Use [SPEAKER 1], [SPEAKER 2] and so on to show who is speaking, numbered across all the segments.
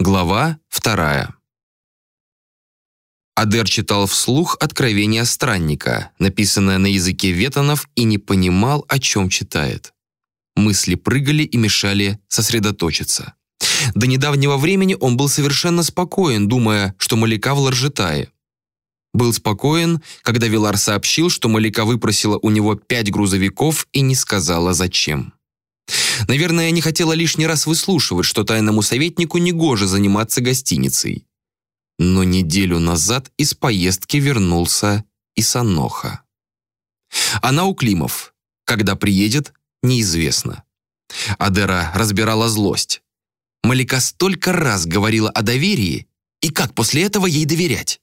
[SPEAKER 1] Глава вторая. Адер читал вслух «Откровение странника», написанное на языке ветонов, и не понимал, о чем читает. Мысли прыгали и мешали сосредоточиться. До недавнего времени он был совершенно спокоен, думая, что Маляка в Ларжетае. Был спокоен, когда Вилар сообщил, что Маляка выпросила у него пять грузовиков и не сказала зачем. Наверное, не хотела лишний раз выслушивать, что тайному советнику негоже заниматься гостиницей. Но неделю назад из поездки вернулся Исаноха. Она у Климов. Когда приедет, неизвестно. Адера разбирала злость. Малика столько раз говорила о доверии, и как после этого ей доверять?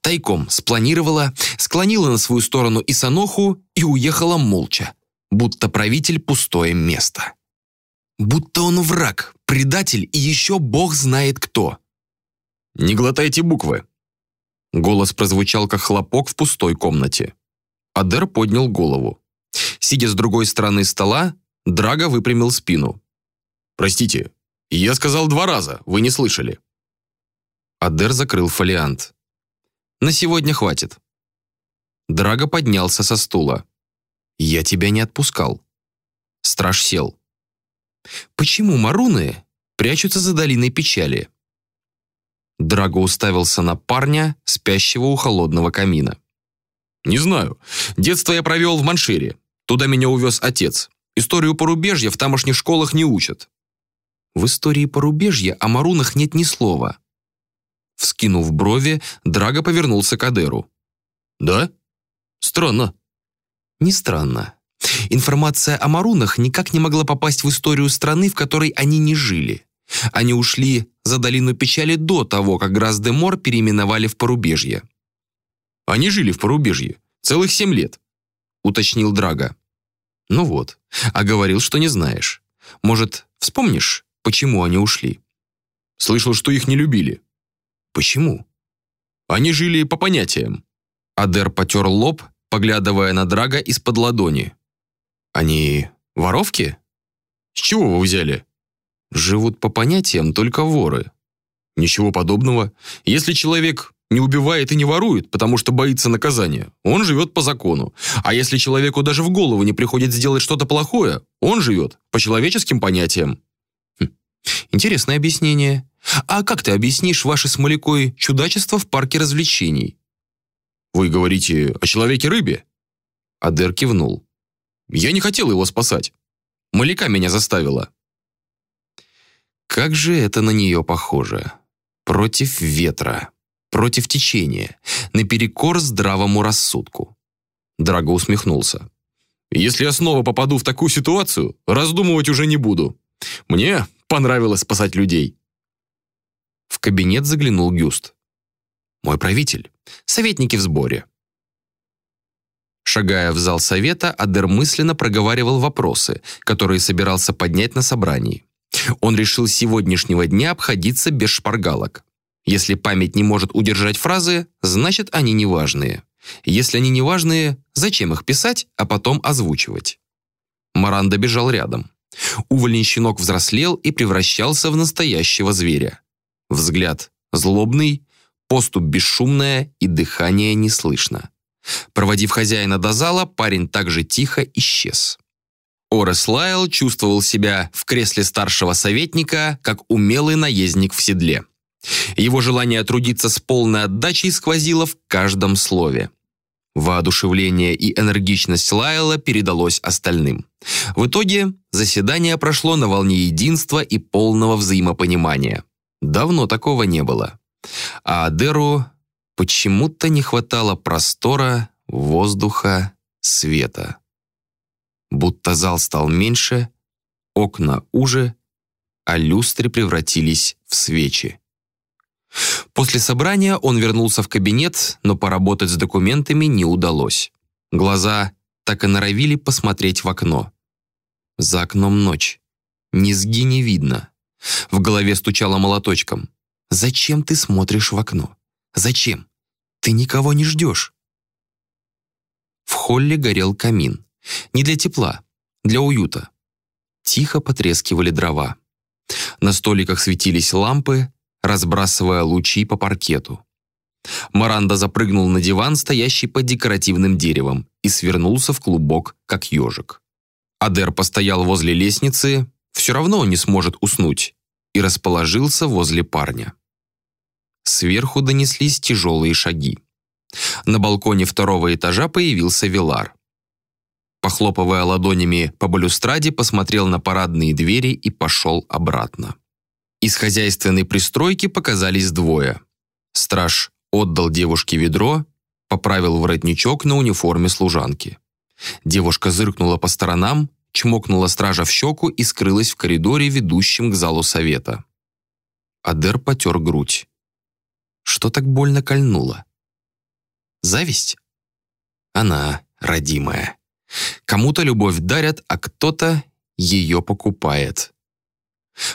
[SPEAKER 1] Тайком спланировала, склонила на свою сторону Исаноху и уехала молча, будто правитель пустое место. Будто он враг, предатель и еще бог знает кто.
[SPEAKER 2] «Не глотайте буквы!»
[SPEAKER 1] Голос прозвучал, как хлопок в пустой комнате. Адер поднял голову. Сидя с другой стороны стола, Драго выпрямил спину.
[SPEAKER 2] «Простите, я сказал два раза, вы не слышали».
[SPEAKER 1] Адер закрыл фолиант. «На сегодня хватит». Драго поднялся со стула. «Я тебя не отпускал». Страж сел. Почему маруны прячутся за долиной печали? Драго уставился на парня, спящего у холодного камина.
[SPEAKER 2] «Не знаю. Детство я провел в Маншире. Туда меня увез отец. Историю порубежья в тамошних школах не учат».
[SPEAKER 1] «В истории порубежья о марунах нет ни слова». Вскинув брови, Драго повернулся к Адеру.
[SPEAKER 2] «Да? Странно».
[SPEAKER 1] «Не странно. Информация о марунах никак не могла попасть в историю страны, в которой они не жили. Они ушли за долину печали до того, как Грас-де-Мор переименовали в Порубежье.
[SPEAKER 2] «Они жили в Порубежье. Целых семь лет», —
[SPEAKER 1] уточнил Драга. «Ну вот, а говорил, что не знаешь. Может, вспомнишь, почему они ушли?»
[SPEAKER 2] «Слышал, что их не любили».
[SPEAKER 1] «Почему?»
[SPEAKER 2] «Они жили по понятиям».
[SPEAKER 1] Адер потер лоб, поглядывая на Драга из-под ладони. Они воровки?
[SPEAKER 2] С чего вы взяли?
[SPEAKER 1] Живут по понятиям только воры.
[SPEAKER 2] Ничего подобного. Если человек не убивает и не ворует, потому что боится наказания, он живет по закону. А если человеку даже в голову не приходит сделать что-то плохое, он живет по человеческим понятиям.
[SPEAKER 1] Хм. Интересное объяснение. А как ты объяснишь ваше с Малякой чудачество в парке развлечений?
[SPEAKER 2] Вы говорите о человеке-рыбе?
[SPEAKER 1] Адер кивнул.
[SPEAKER 2] Я не хотел его спасать. Маляка меня заставила.
[SPEAKER 1] Как же это на нее похоже. Против ветра, против течения, наперекор здравому рассудку. Драго усмехнулся.
[SPEAKER 2] Если я снова попаду в такую ситуацию, раздумывать уже не буду. Мне понравилось спасать людей.
[SPEAKER 1] В кабинет заглянул Гюст. «Мой правитель. Советники в сборе. Шагая в зал совета, Адер мысленно проговаривал вопросы, которые собирался поднять на собрании. Он решил сегодняшнего дня обходиться без шпаргалок. Если память не может удержать фразы, значит они неважные. Если они неважные, зачем их писать, а потом озвучивать? Маранда бежал рядом. Увольень щенок взрослел и превращался в настоящего зверя. Взгляд злобный, поступ бесшумная и дыхание не слышно. Проводив хозяина до зала, парень также тихо исчез. Орес Лайл чувствовал себя в кресле старшего советника, как умелый наездник в седле. Его желание трудиться с полной отдачей сквозило в каждом слове. Воодушевление и энергичность Лайла передалось остальным. В итоге заседание прошло на волне единства и полного взаимопонимания. Давно такого не было. А Адеру Почему-то не хватало простора, воздуха, света. Будто зал стал меньше, окна уже, а люстры превратились в свечи. После собрания он вернулся в кабинет, но поработать с документами не удалось. Глаза так и норовили посмотреть в окно. За окном ночь. Низги не видно. В голове стучало молоточком. «Зачем ты смотришь в окно? Зачем? Ты никого не ждешь. В холле горел камин. Не для тепла, для уюта. Тихо потрескивали дрова. На столиках светились лампы, разбрасывая лучи по паркету. Маранда запрыгнул на диван, стоящий под декоративным деревом, и свернулся в клубок, как ежик. Адер постоял возле лестницы, все равно он не сможет уснуть, и расположился возле парня. Сверху донеслись тяжелые шаги. На балконе второго этажа появился Вилар. Похлопывая ладонями по балюстраде, посмотрел на парадные двери и пошел обратно. Из хозяйственной пристройки показались двое. Страж отдал девушке ведро, поправил воротничок на униформе служанки. Девушка зыркнула по сторонам, чмокнула стража в щеку и скрылась в коридоре, ведущем к залу совета. Адер потер грудь. Что так больно кольнуло? Зависть? Она родимая. Кому-то любовь дарят, а кто-то ее покупает.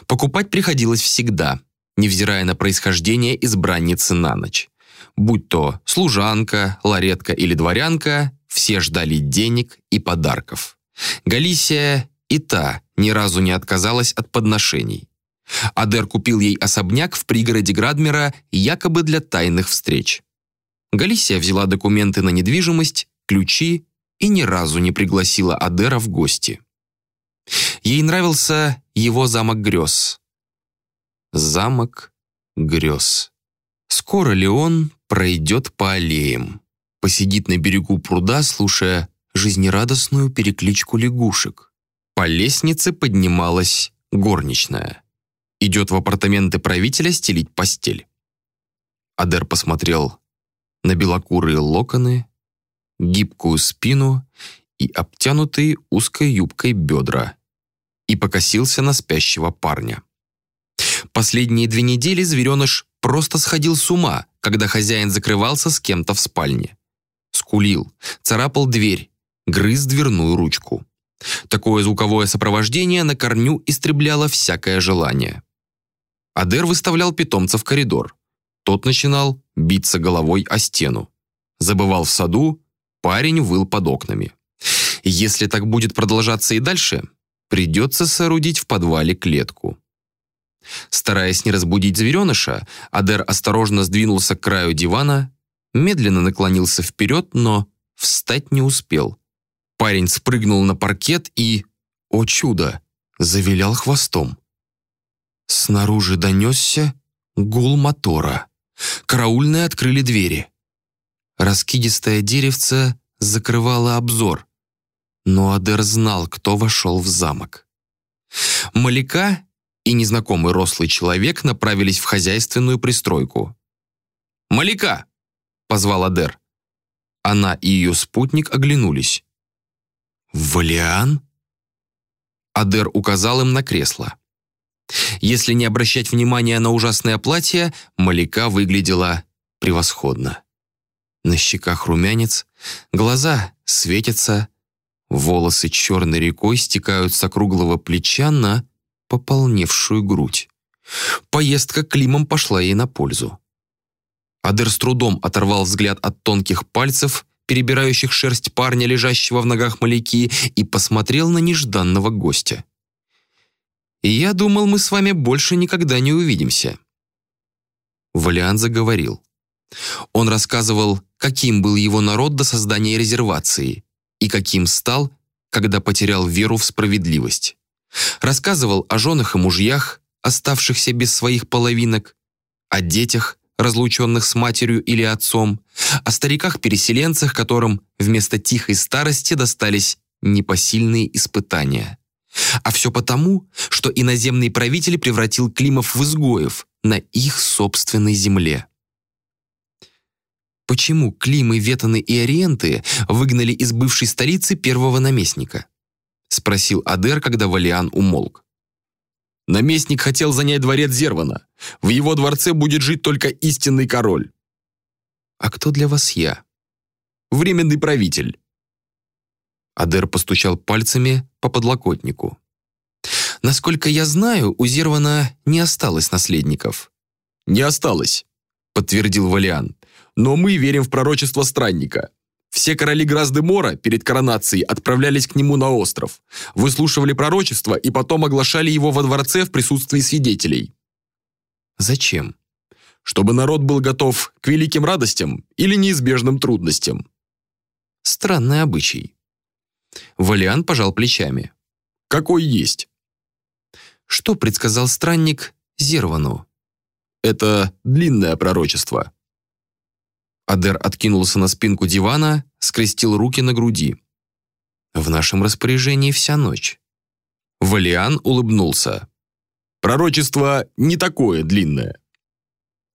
[SPEAKER 1] Покупать приходилось всегда, невзирая на происхождение избранницы на ночь. Будь то служанка, ларетка или дворянка, все ждали денег и подарков. Галисия и та ни разу не отказалась от подношений. Адер купил ей особняк в пригороде Градмера якобы для тайных встреч. Галисия взяла документы на недвижимость, ключи и ни разу не пригласила Адера в гости. Ей нравился его замок грез. Замок грез. Скоро ли он пройдет по аллеям, посидит на берегу пруда, слушая жизнерадостную перекличку лягушек. По лестнице поднималась горничная. Идет в апартаменты правителя стелить постель. Адер посмотрел на белокурые локоны, гибкую спину и обтянутые узкой юбкой бедра и покосился на спящего парня. Последние две недели звереныш просто сходил с ума, когда хозяин закрывался с кем-то в спальне. Скулил, царапал дверь, грыз дверную ручку. Такое звуковое сопровождение на корню истребляло всякое желание. Адер выставлял питомца в коридор. Тот начинал биться головой о стену. Забывал в саду, парень выл под окнами. Если так будет продолжаться и дальше, придется соорудить в подвале клетку. Стараясь не разбудить звереныша, Адер осторожно сдвинулся к краю дивана, медленно наклонился вперед, но встать не успел. Парень спрыгнул на паркет и, о чудо, завилял хвостом. Снаружи донесся гул мотора. Караульные открыли двери. Раскидистое деревце закрывало обзор, но Адер знал, кто вошел в замок. Маляка и незнакомый рослый человек направились в хозяйственную пристройку. «Маляка!» — позвал Адер. Она и ее спутник оглянулись. «Валиан?» Адер указал им на кресло. Если не обращать внимания на ужасное платье, Маляка выглядела превосходно. На щеках румянец, глаза светятся, волосы черной рекой стекают с округлого плеча на пополневшую грудь. Поездка Климом пошла ей на пользу. Адер с трудом оторвал взгляд от тонких пальцев, перебирающих шерсть парня, лежащего в ногах маляки, и посмотрел на нежданного гостя. «Я думал, мы с вами больше никогда не увидимся». Валиан заговорил. Он рассказывал, каким был его народ до создания резервации и каким стал, когда потерял веру в справедливость. Рассказывал о женах и мужьях, оставшихся без своих половинок, о детях, разлученных с матерью или отцом, о стариках-переселенцах, которым вместо тихой старости достались непосильные испытания. А все потому, что иноземный правитель превратил Климов в изгоев на их собственной земле. Почему Климы, Ветаны и Ориенты выгнали из бывшей столицы первого наместника? — спросил Адер, когда Валиан умолк. Наместник хотел занять дворец Зервана. В его дворце будет жить только истинный король. А кто для вас я? Временный правитель. Адер постучал пальцами по подлокотнику. Насколько я знаю, у Зервана не осталось наследников. Не осталось, подтвердил Валиан. Но мы верим в пророчество странника. Все короли Гразды-Мора перед коронацией отправлялись к нему на остров, выслушивали пророчество и потом оглашали его во дворце в присутствии свидетелей. Зачем?
[SPEAKER 2] Чтобы народ был готов к великим радостям или неизбежным трудностям.
[SPEAKER 1] Странный обычай. Валиан пожал плечами.
[SPEAKER 2] Какой есть.
[SPEAKER 1] Что предсказал странник Зервану?
[SPEAKER 2] Это длинное пророчество.
[SPEAKER 1] Адер откинулся на спинку дивана, скрестил руки на груди. В нашем распоряжении вся ночь. Валиан улыбнулся.
[SPEAKER 2] Пророчество не такое длинное.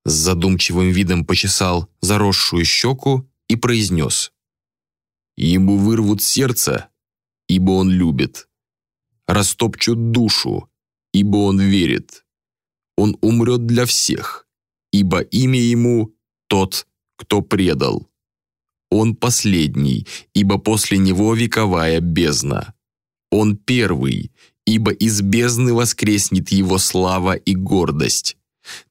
[SPEAKER 1] С задумчивым видом почесал заросшую щеку и произнес.
[SPEAKER 2] Ему вырвут сердце, ибо он любит. Растопчут душу, ибо он верит. Он умрет для всех, ибо имя ему тот, кто предал. Он последний, ибо после него вековая бездна. Он первый, ибо из бездны воскреснет его слава и гордость.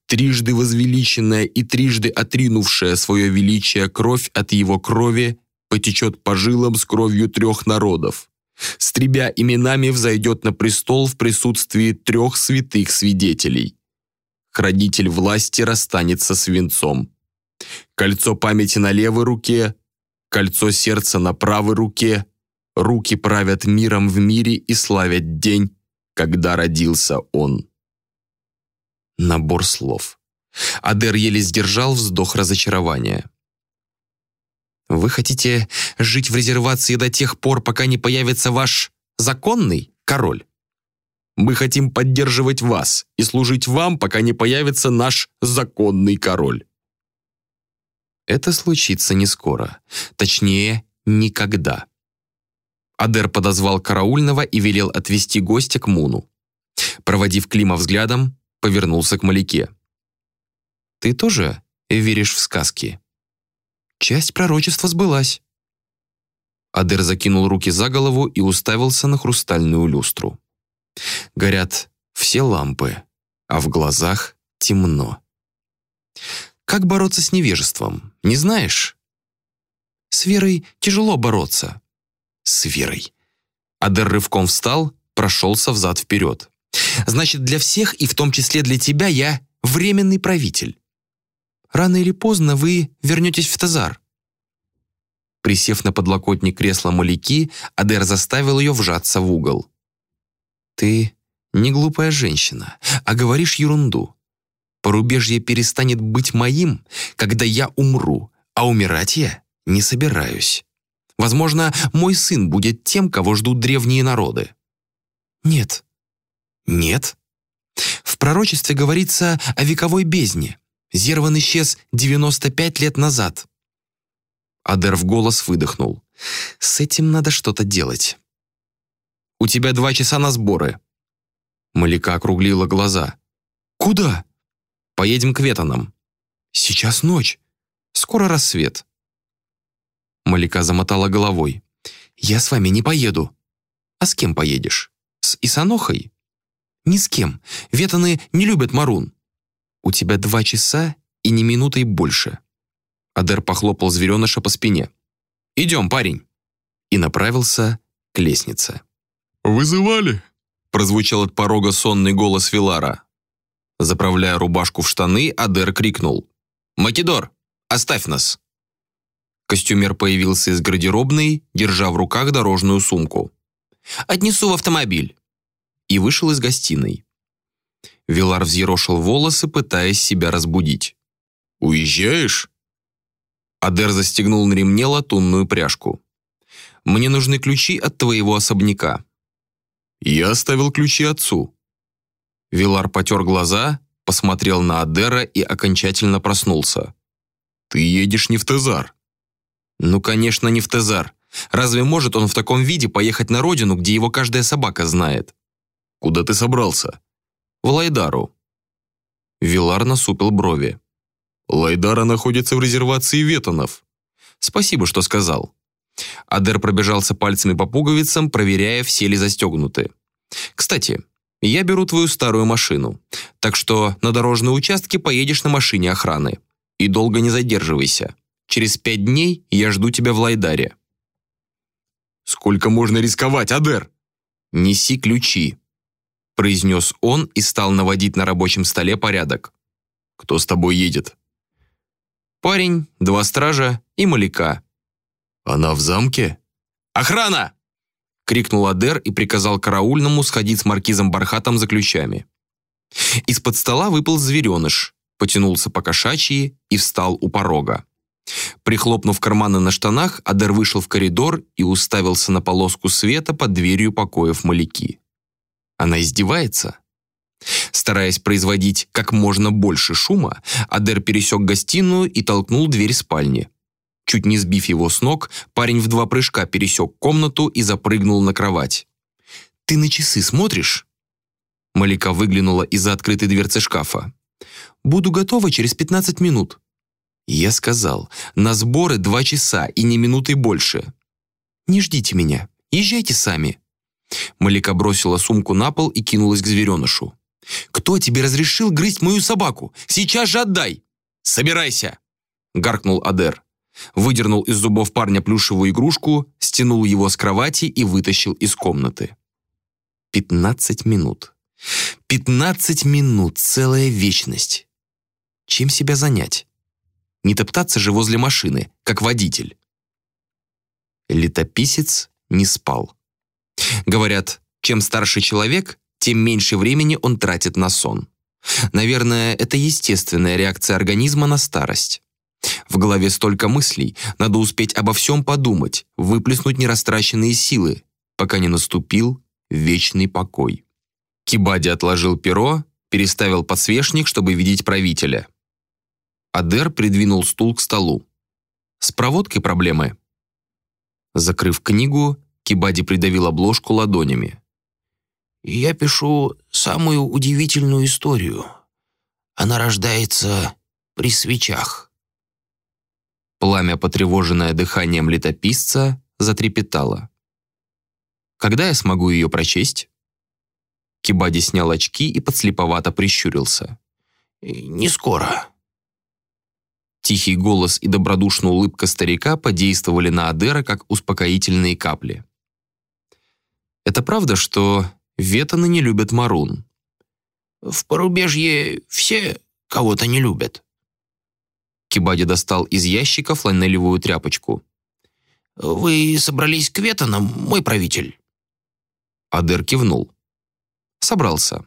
[SPEAKER 2] Трижды возвеличенная и трижды отринувшая свое величие кровь от его крови потечет по жилам с кровью трех народов. Стребя именами взойдет на престол в присутствии трех святых свидетелей. Хранитель власти расстанется с венцом. Кольцо памяти на левой руке, кольцо сердца на правой руке. Руки правят миром в мире и славят день, когда родился он. Набор слов. Адер еле сдержал вздох разочарования. «Вы хотите жить в резервации до тех пор, пока не появится ваш законный король?» «Мы хотим поддерживать вас и служить вам, пока не появится наш законный король».
[SPEAKER 1] Это случится не скоро. Точнее, никогда. Адер подозвал караульного и велел отвести гостя к Муну. Проводив Клима взглядом, повернулся к Маляке. «Ты тоже веришь в сказки?» «Часть пророчества сбылась». Адер закинул руки за голову и уставился на хрустальную люстру. Горят все лампы, а в глазах темно. Как бороться с невежеством, не знаешь? С верой тяжело бороться. С верой. Адер рывком встал, прошелся взад-вперед. Значит, для всех, и в том числе для тебя, я временный правитель. Рано или поздно вы вернетесь в Тазар. Присев на подлокотник кресла Маляки, Адер заставил ее вжаться в угол. «Ты не глупая женщина, а говоришь ерунду. Порубежье перестанет быть моим, когда я умру, а умирать я не собираюсь. Возможно, мой сын будет тем, кого ждут древние народы». «Нет, нет. В пророчестве говорится о вековой бездне. Зерван исчез 95 лет назад. Адер в голос выдохнул. С этим надо что-то делать. У тебя два часа на сборы. Малика округлила глаза. Куда? Поедем к Ветанам. Сейчас ночь. Скоро рассвет. Малика замотала головой. «Я с вами не поеду». «А с кем поедешь? С Исанохой?» «Ни с кем. Ветаны не любят Марун». «У тебя два часа и ни минуты больше». Адер похлопал звереныша по спине. «Идем, парень!» И направился к лестнице.
[SPEAKER 2] «Вызывали?»
[SPEAKER 1] прозвучал от порога сонный голос Вилара. Заправляя рубашку в штаны, Адер крикнул. «Македор, оставь нас!» Костюмер появился из гардеробной, держа в руках дорожную сумку. «Отнесу в автомобиль!» и вышел из гостиной. Вилар взъерошил волосы, пытаясь себя разбудить.
[SPEAKER 2] «Уезжаешь?»
[SPEAKER 1] Адер застегнул на ремне латунную пряжку. «Мне нужны ключи от твоего особняка».
[SPEAKER 2] «Я оставил ключи отцу».
[SPEAKER 1] Вилар потер глаза, посмотрел на Адера и окончательно проснулся.
[SPEAKER 2] «Ты едешь не в Тезар».
[SPEAKER 1] «Ну, конечно, не в Тезар. Разве может он в таком виде поехать на родину, где его каждая собака знает?»
[SPEAKER 2] Куда ты собрался?»
[SPEAKER 1] «В Лайдару». Вилар насупил брови.
[SPEAKER 2] «Лайдара находится в резервации ветонов».
[SPEAKER 1] «Спасибо, что сказал». Адер пробежался пальцами по пуговицам, проверяя, все ли застегнуты. «Кстати, я беру твою старую машину, так что на дорожные участки поедешь на машине охраны. И долго не задерживайся. Через пять дней я жду тебя в Лайдаре».
[SPEAKER 2] «Сколько можно рисковать, Адер?»
[SPEAKER 1] «Неси ключи», произнес он и стал наводить на рабочем столе порядок.
[SPEAKER 2] Кто с тобой едет?»
[SPEAKER 1] «Парень, два стража и Маляка».
[SPEAKER 2] «Она в замке?»
[SPEAKER 1] «Охрана!» — крикнул Адер и приказал караульному сходить с маркизом Бархатом за ключами. Из-под стола выпал звереныш, потянулся по кошачьи и встал у порога. Прихлопнув карманы на штанах, Адер вышел в коридор и уставился на полоску света под дверью покоев Маляки. Она издевается? Стараясь производить как можно больше шума, Адер пересек гостиную и толкнул дверь спальни. Чуть не сбив его с ног, парень в два прыжка пересек комнату и запрыгнул на кровать. «Ты на часы смотришь?» Малика выглянула из-за открытой дверцы шкафа. «Буду готова через 15 минут». Я сказал, на сборы два часа и не минуты больше. «Не ждите меня, езжайте сами». Малика бросила сумку на пол и кинулась к зверенышу. «Кто тебе разрешил грызть мою собаку? Сейчас же отдай!» «Собирайся!» — гаркнул Адер. Выдернул из зубов парня плюшевую игрушку, стянул его с кровати и вытащил из комнаты. Пятнадцать минут. Пятнадцать минут, целая вечность. Чем себя занять? Не топтаться же возле машины, как водитель. Летописец не спал. Говорят, чем старше человек, тем меньше времени он тратит на сон. Наверное, это естественная реакция организма на старость. В голове столько мыслей, надо успеть обо всем подумать, выплеснуть нерастраченные силы, пока не наступил вечный покой. Кибади отложил перо, переставил подсвечник, чтобы видеть правителя. Адер придвинул стул к столу. С проводкой проблемы. Закрыв книгу, Кибади придавил обложку ладонями.
[SPEAKER 3] «Я пишу самую удивительную историю. Она рождается при свечах».
[SPEAKER 1] Пламя, потревоженное дыханием летописца, затрепетало. «Когда я смогу ее прочесть?» Кибади снял очки и подслеповато прищурился.
[SPEAKER 3] «Не скоро».
[SPEAKER 1] Тихий голос и добродушная улыбка старика подействовали на Адера как успокоительные капли. «Это правда, что ветаны не любят марун?»
[SPEAKER 3] «В порубежье все кого-то не любят».
[SPEAKER 1] Кибади достал из ящика фланелевую тряпочку.
[SPEAKER 3] «Вы собрались к ветанам, мой правитель?»
[SPEAKER 1] Адер кивнул. «Собрался.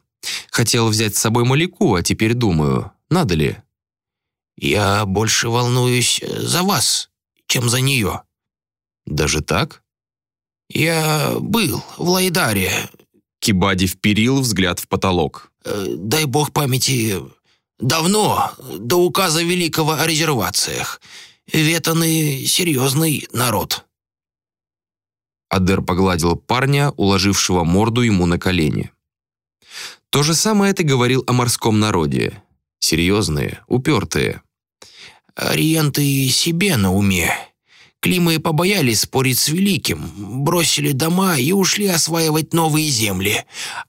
[SPEAKER 1] Хотел взять с собой Маляку, а теперь думаю, надо ли?»
[SPEAKER 3] «Я больше волнуюсь за вас, чем за нее».
[SPEAKER 1] «Даже так?»
[SPEAKER 3] «Я был в Лайдаре».
[SPEAKER 1] Кибади вперил взгляд в потолок.
[SPEAKER 3] Э, «Дай бог памяти, давно, до указа Великого о резервациях. Ветаны — серьезный народ».
[SPEAKER 1] Адер погладил парня, уложившего морду ему на колени. То же самое ты говорил о морском народе. Серьезные, упертые.
[SPEAKER 3] Ориенты себе на уме. Климы побоялись спорить с Великим, бросили дома и ушли осваивать новые земли.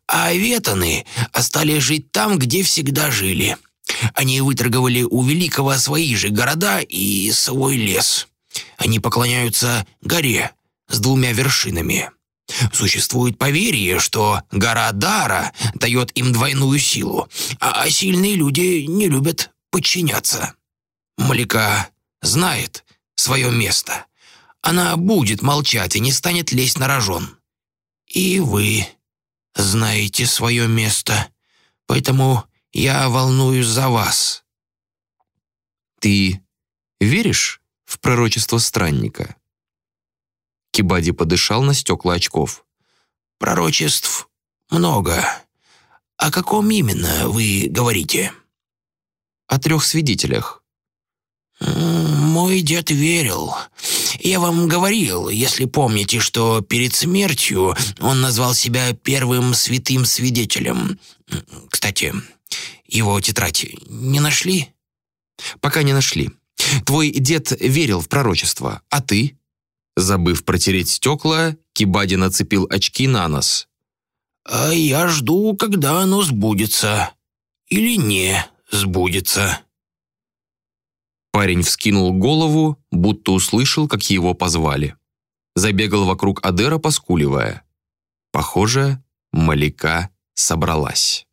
[SPEAKER 3] А ветаны остались жить там, где всегда жили. Они выторговали у Великого свои же города и свой лес. Они поклоняются горе с двумя вершинами. Существует поверье, что гора Дара дает им двойную силу, а сильные люди не любят подчиняться. Маляка знает свое место. Она будет молчать и не станет лезть на рожон. И вы знаете свое место, поэтому я волнуюсь за вас».
[SPEAKER 1] «Ты веришь в пророчество странника?» Кибади подышал на стекла очков.
[SPEAKER 3] «Пророчеств много. О каком именно вы говорите?»
[SPEAKER 1] «О трех свидетелях».
[SPEAKER 3] «Мой дед верил. Я вам говорил, если помните, что перед смертью он назвал себя первым святым свидетелем. Кстати, его тетрадь не нашли?»
[SPEAKER 1] «Пока не нашли. Твой дед верил в пророчество, а ты?» Забыв протереть стекла, Кибади нацепил очки на нос.
[SPEAKER 3] «А я жду, когда оно сбудется. Или не сбудется».
[SPEAKER 1] Парень вскинул голову, будто услышал, как его позвали. Забегал вокруг Адера, поскуливая. Похоже, Малика собралась.